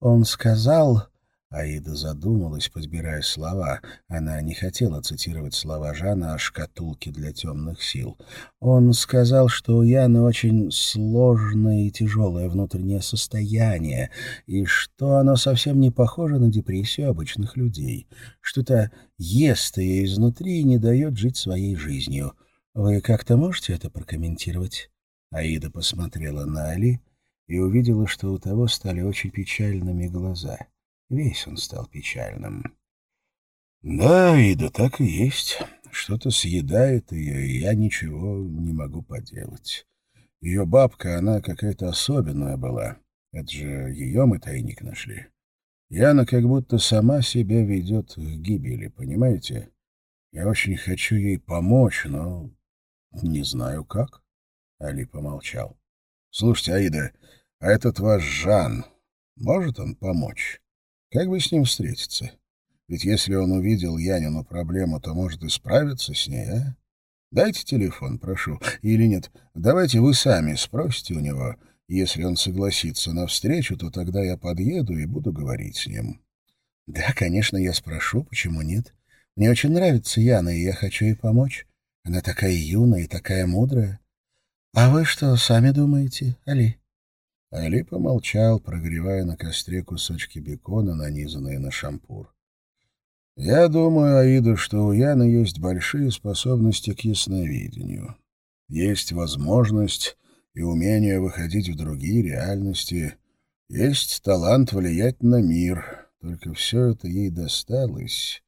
он сказал... Аида задумалась, подбирая слова. Она не хотела цитировать слова Жана о шкатулке для темных сил. Он сказал, что у Яны очень сложное и тяжелое внутреннее состояние, и что оно совсем не похоже на депрессию обычных людей. Что-то ест ее изнутри и не дает жить своей жизнью. Вы как-то можете это прокомментировать? Аида посмотрела на Али и увидела, что у того стали очень печальными глаза — Весь он стал печальным. Да, и да так и есть. Что-то съедает ее, и я ничего не могу поделать. Ее бабка, она какая-то особенная была. Это же ее мы тайник нашли. Яна как будто сама себя ведет к гибели, понимаете? Я очень хочу ей помочь, но не знаю как. Али помолчал. Слушайте, Аида, а этот ваш Жан, может он помочь? Как бы с ним встретиться? Ведь если он увидел Янину проблему, то может и справиться с ней, а? Дайте телефон, прошу. Или нет, давайте вы сами спросите у него. Если он согласится на встречу, то тогда я подъеду и буду говорить с ним. Да, конечно, я спрошу, почему нет. Мне очень нравится Яна, и я хочу ей помочь. Она такая юная и такая мудрая. А вы что сами думаете, Али? Али помолчал, прогревая на костре кусочки бекона, нанизанные на шампур. «Я думаю, Аида, что у Яны есть большие способности к ясновидению. Есть возможность и умение выходить в другие реальности. Есть талант влиять на мир. Только все это ей досталось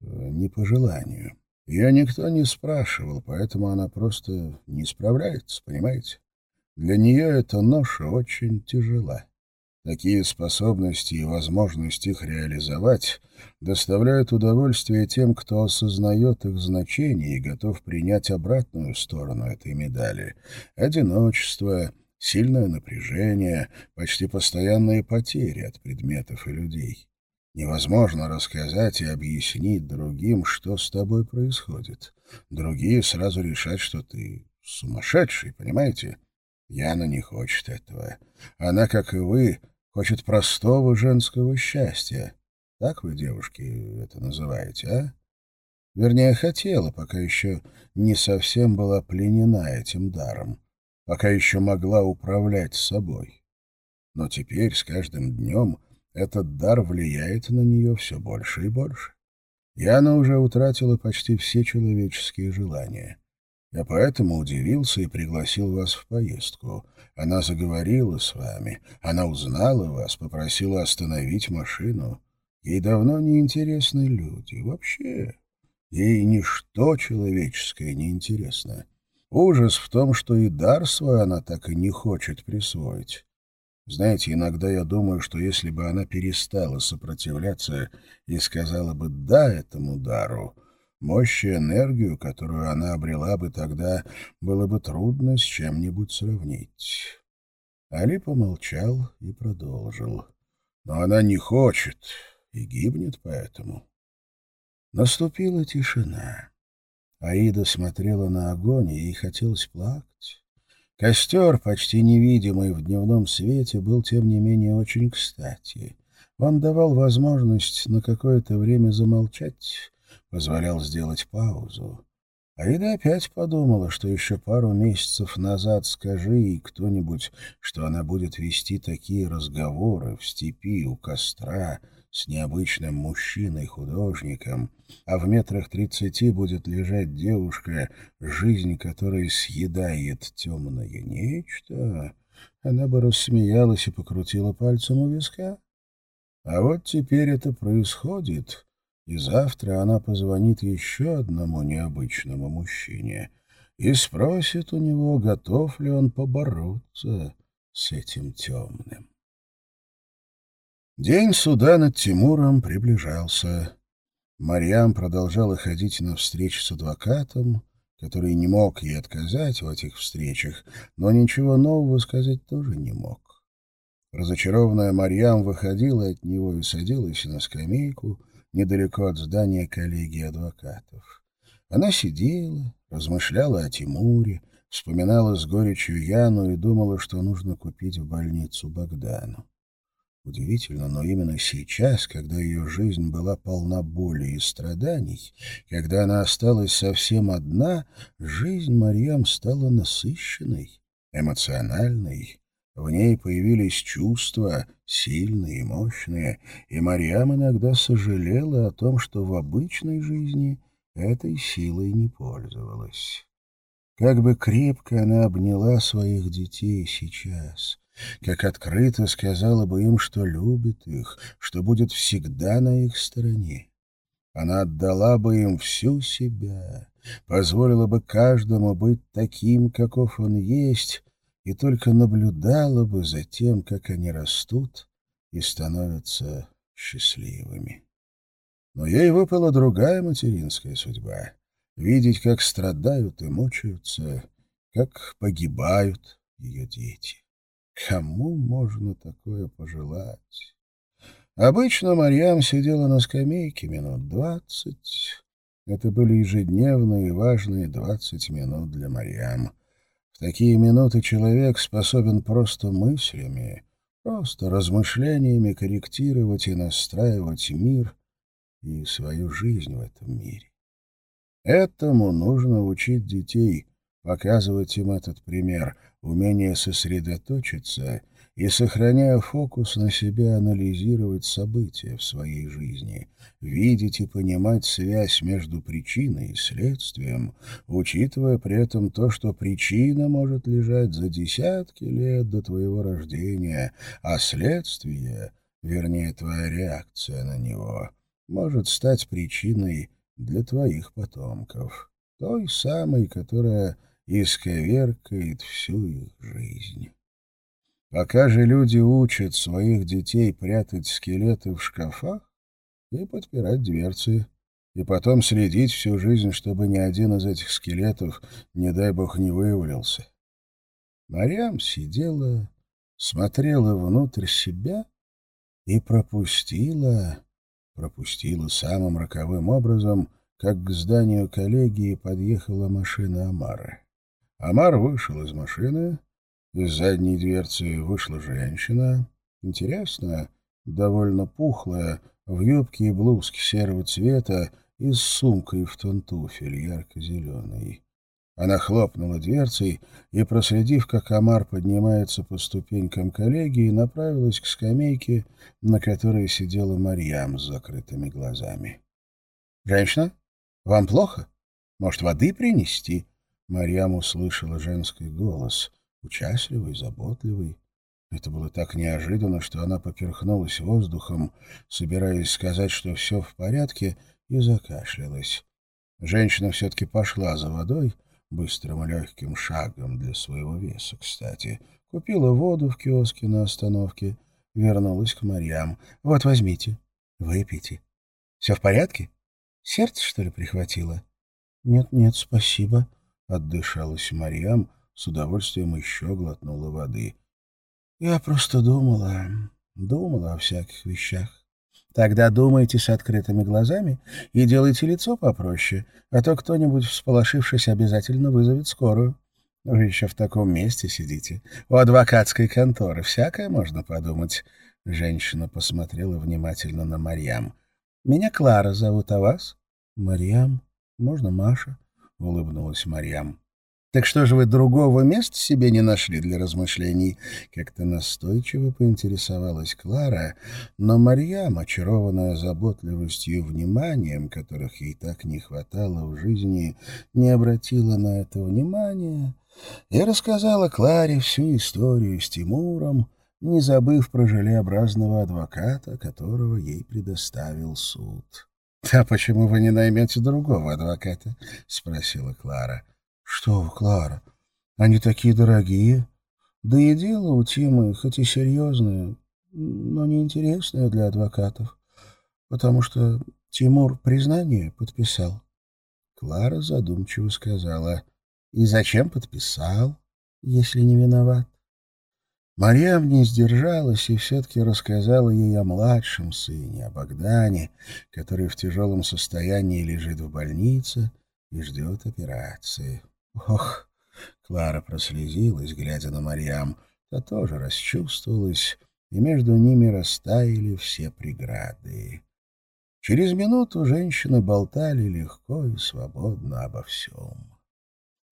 э, не по желанию. Ее никто не спрашивал, поэтому она просто не справляется, понимаете? Для нее эта ноша очень тяжела. Такие способности и возможность их реализовать доставляют удовольствие тем, кто осознает их значение и готов принять обратную сторону этой медали. Одиночество, сильное напряжение, почти постоянные потери от предметов и людей. Невозможно рассказать и объяснить другим, что с тобой происходит. Другие сразу решат, что ты сумасшедший, понимаете? Яна не хочет этого. Она, как и вы, хочет простого женского счастья. Так вы, девушки, это называете, а? Вернее, хотела, пока еще не совсем была пленена этим даром, пока еще могла управлять собой. Но теперь, с каждым днем, этот дар влияет на нее все больше и больше. Яна уже утратила почти все человеческие желания. Я поэтому удивился и пригласил вас в поездку. Она заговорила с вами, она узнала вас, попросила остановить машину. Ей давно не интересны люди. Вообще, ей ничто человеческое не интересно. Ужас в том, что и дар свой она так и не хочет присвоить. Знаете, иногда я думаю, что если бы она перестала сопротивляться и сказала бы «да» этому дару, Мощь и энергию, которую она обрела бы тогда, было бы трудно с чем-нибудь сравнить. Али помолчал и продолжил. Но она не хочет и гибнет поэтому. Наступила тишина. Аида смотрела на огонь, и ей хотелось плакать. Костер, почти невидимый в дневном свете, был, тем не менее, очень кстати. Он давал возможность на какое-то время замолчать, позволял сделать паузу. Аида опять подумала, что еще пару месяцев назад скажи ей кто-нибудь, что она будет вести такие разговоры в степи у костра с необычным мужчиной-художником, а в метрах тридцати будет лежать девушка, жизнь которой съедает темное нечто, она бы рассмеялась и покрутила пальцем у виска. А вот теперь это происходит, и завтра она позвонит еще одному необычному мужчине и спросит у него, готов ли он побороться с этим темным. День суда над Тимуром приближался. Марьям продолжала ходить на встречи с адвокатом, который не мог ей отказать в этих встречах, но ничего нового сказать тоже не мог. Разочарованная Марьям выходила от него и садилась на скамейку, недалеко от здания коллегии адвокатов. Она сидела, размышляла о Тимуре, вспоминала с горечью Яну и думала, что нужно купить в больницу Богдану. Удивительно, но именно сейчас, когда ее жизнь была полна боли и страданий, когда она осталась совсем одна, жизнь Марьям стала насыщенной, эмоциональной, в ней появились чувства, сильные и мощные, и Марьям иногда сожалела о том, что в обычной жизни этой силой не пользовалась. Как бы крепко она обняла своих детей сейчас, как открыто сказала бы им, что любит их, что будет всегда на их стороне. Она отдала бы им всю себя, позволила бы каждому быть таким, каков он есть, и только наблюдала бы за тем, как они растут и становятся счастливыми. Но ей выпала другая материнская судьба — видеть, как страдают и мучаются, как погибают ее дети. Кому можно такое пожелать? Обычно Марьям сидела на скамейке минут двадцать, Это были ежедневные и важные двадцать минут для Марьям. В такие минуты человек способен просто мыслями, просто размышлениями корректировать и настраивать мир и свою жизнь в этом мире. Этому нужно учить детей, показывать им этот пример, умение сосредоточиться и, сохраняя фокус на себе, анализировать события в своей жизни, видеть и понимать связь между причиной и следствием, учитывая при этом то, что причина может лежать за десятки лет до твоего рождения, а следствие, вернее, твоя реакция на него, может стать причиной для твоих потомков, той самой, которая исковеркает всю их жизнь. Пока же люди учат своих детей прятать скелеты в шкафах и подпирать дверцы, и потом следить всю жизнь, чтобы ни один из этих скелетов, не дай бог, не вывалился. Марьям сидела, смотрела внутрь себя и пропустила пропустила самым роковым образом, как к зданию коллегии подъехала машина Амара. Амар вышел из машины, из задней дверцы вышла женщина. Интересно, довольно пухлая, в юбке и блузке серого цвета и с сумкой в тон туфель ярко-зеленый. Она хлопнула дверцей и, проследив, как Амар поднимается по ступенькам коллегии, направилась к скамейке, на которой сидела Марьям с закрытыми глазами. «Женщина, вам плохо? Может, воды принести?» Марьям услышала женский голос, участливый, заботливый. Это было так неожиданно, что она поперхнулась воздухом, собираясь сказать, что все в порядке, и закашлялась. Женщина все-таки пошла за водой, быстрым легким шагом для своего веса, кстати. Купила воду в киоске на остановке, вернулась к Марьям. «Вот, возьмите, выпейте. Все в порядке? Сердце, что ли, прихватило?» «Нет, нет, спасибо», — отдышалась Марьям, с удовольствием еще глотнула воды. «Я просто думала, думала о всяких вещах. Тогда думайте с открытыми глазами и делайте лицо попроще, а то кто-нибудь, всполошившись, обязательно вызовет скорую. Вы еще в таком месте сидите. У адвокатской конторы всякое можно подумать. Женщина посмотрела внимательно на Марьям. «Меня Клара зовут, а вас?» «Марьям? Можно Маша?» — улыбнулась Марьям. Так что же вы другого места себе не нашли для размышлений? Как-то настойчиво поинтересовалась Клара, но Марьям, очарованная заботливостью и вниманием, которых ей так не хватало в жизни, не обратила на это внимания и рассказала Кларе всю историю с Тимуром, не забыв про желеобразного адвоката, которого ей предоставил суд. — А почему вы не наймете другого адвоката? — спросила Клара. — что вы, Клара, они такие дорогие. Да и дело у Тимы, хоть и серьезное, но неинтересное для адвокатов, потому что Тимур признание подписал. Клара задумчиво сказала, «И зачем подписал, если не виноват?» Марьям не сдержалась и все-таки рассказала ей о младшем сыне, о Богдане, который в тяжелом состоянии лежит в больнице и ждет операции. Ох, Клара прослезилась, глядя на Марьям. Та тоже расчувствовалась, и между ними растаяли все преграды. Через минуту женщины болтали легко и свободно обо всем.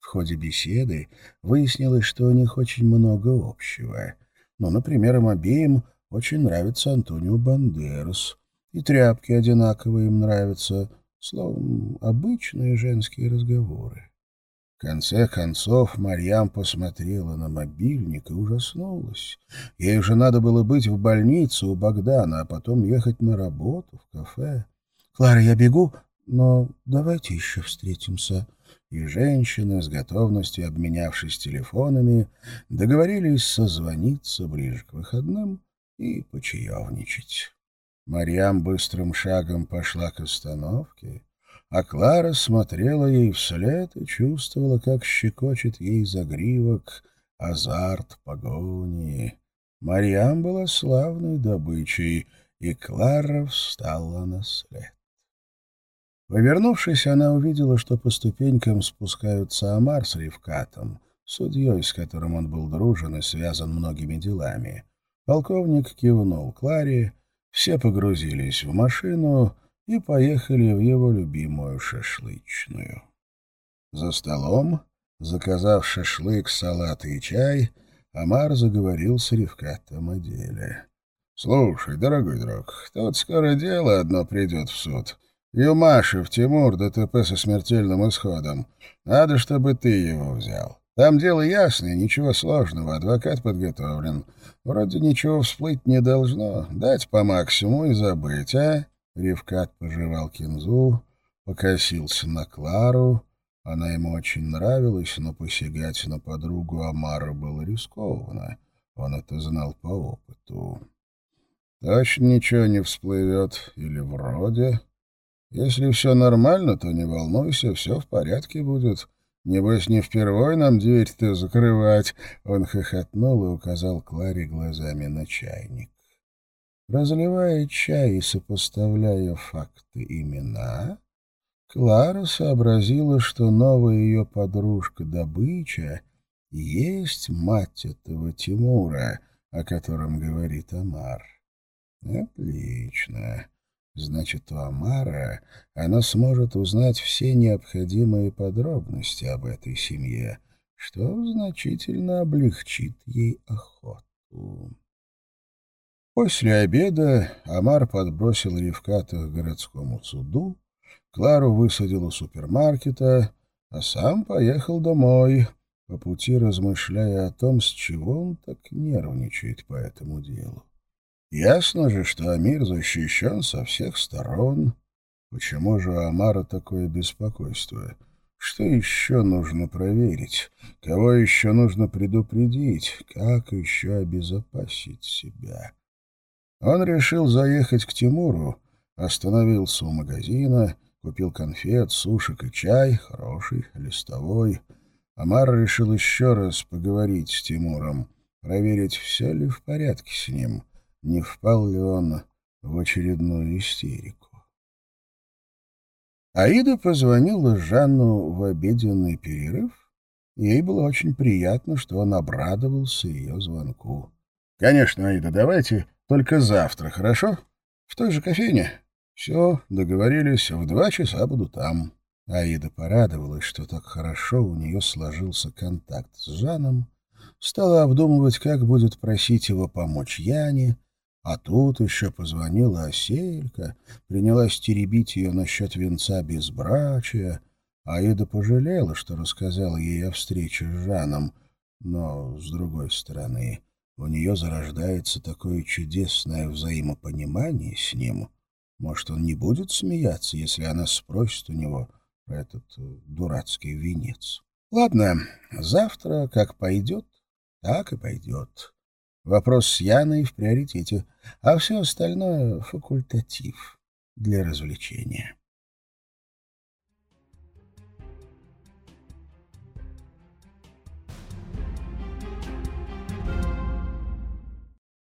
В ходе беседы выяснилось, что у них очень много общего. Ну, например, им обеим очень нравится Антонио Бандерас, и тряпки одинаково им нравятся, словом, обычные женские разговоры. Конце концов Марьям посмотрела на мобильник и ужаснулась. Ей уже надо было быть в больнице у Богдана, а потом ехать на работу в кафе. «Клара, я бегу, но давайте еще встретимся». И женщины, с готовностью обменявшись телефонами, договорились созвониться ближе к выходным и почаевничать. Марьям быстрым шагом пошла к остановке, а Клара смотрела ей вслед и чувствовала, как щекочет ей загривок азарт погони. Марьям была славной добычей, и Клара встала на след. Повернувшись, она увидела, что по ступенькам спускаются Амар с Ревкатом, судьей, с которым он был дружен и связан многими делами. Полковник кивнул Кларе, все погрузились в машину и поехали в его любимую шашлычную. За столом, заказав шашлык, салат и чай, Амар заговорил с Ревкатом о деле. — Слушай, дорогой друг, тут скоро дело одно придет в суд. Юмашев Тимур, ДТП со смертельным исходом. Надо, чтобы ты его взял. Там дело ясное, ничего сложного, адвокат подготовлен. Вроде ничего всплыть не должно. Дать по максимуму и забыть, а? Ревкат пожевал кинзу, покосился на Клару. Она ему очень нравилась, но посягать на подругу Амара было рискованно. Он это знал по опыту. Точно ничего не всплывет, или вроде. Если все нормально, то не волнуйся, все в порядке будет. Небось, не впервой нам дверь-то закрывать. Он хохотнул и указал Кларе глазами на чайник. Разливая чай и сопоставляя факты имена, Клара сообразила, что новая ее подружка-добыча есть мать этого Тимура, о котором говорит Амар. Отлично. Значит, у Амара она сможет узнать все необходимые подробности об этой семье, что значительно облегчит ей охоту. После обеда Амар подбросил Ревката к городскому суду, Клару высадил у супермаркета, а сам поехал домой, по пути размышляя о том, с чего он так нервничает по этому делу. Ясно же, что Амир защищен со всех сторон. Почему же у Амара такое беспокойство? Что еще нужно проверить? Кого еще нужно предупредить? Как еще обезопасить себя? Он решил заехать к Тимуру, остановился у магазина, купил конфет, сушек и чай, хороший, листовой. Амар решил еще раз поговорить с Тимуром, проверить, все ли в порядке с ним — не впал ли он в очередную истерику. Аида позвонила Жанну в обеденный перерыв. Ей было очень приятно, что он обрадовался ее звонку. — Конечно, Аида, давайте только завтра, хорошо? В той же кофейне? Все, договорились, в два часа буду там. Аида порадовалась, что так хорошо у нее сложился контакт с Жаном, стала обдумывать, как будет просить его помочь Яне, а тут еще позвонила Оселька, принялась теребить ее насчет венца безбрачия. Аида пожалела, что рассказала ей о встрече с Жаном, но, с другой стороны, у нее зарождается такое чудесное взаимопонимание с ним. Может, он не будет смеяться, если она спросит у него про этот э, дурацкий венец. Ладно, завтра как пойдет, так и пойдет. Вопрос с Яной в приоритете, а все остальное — факультатив для развлечения.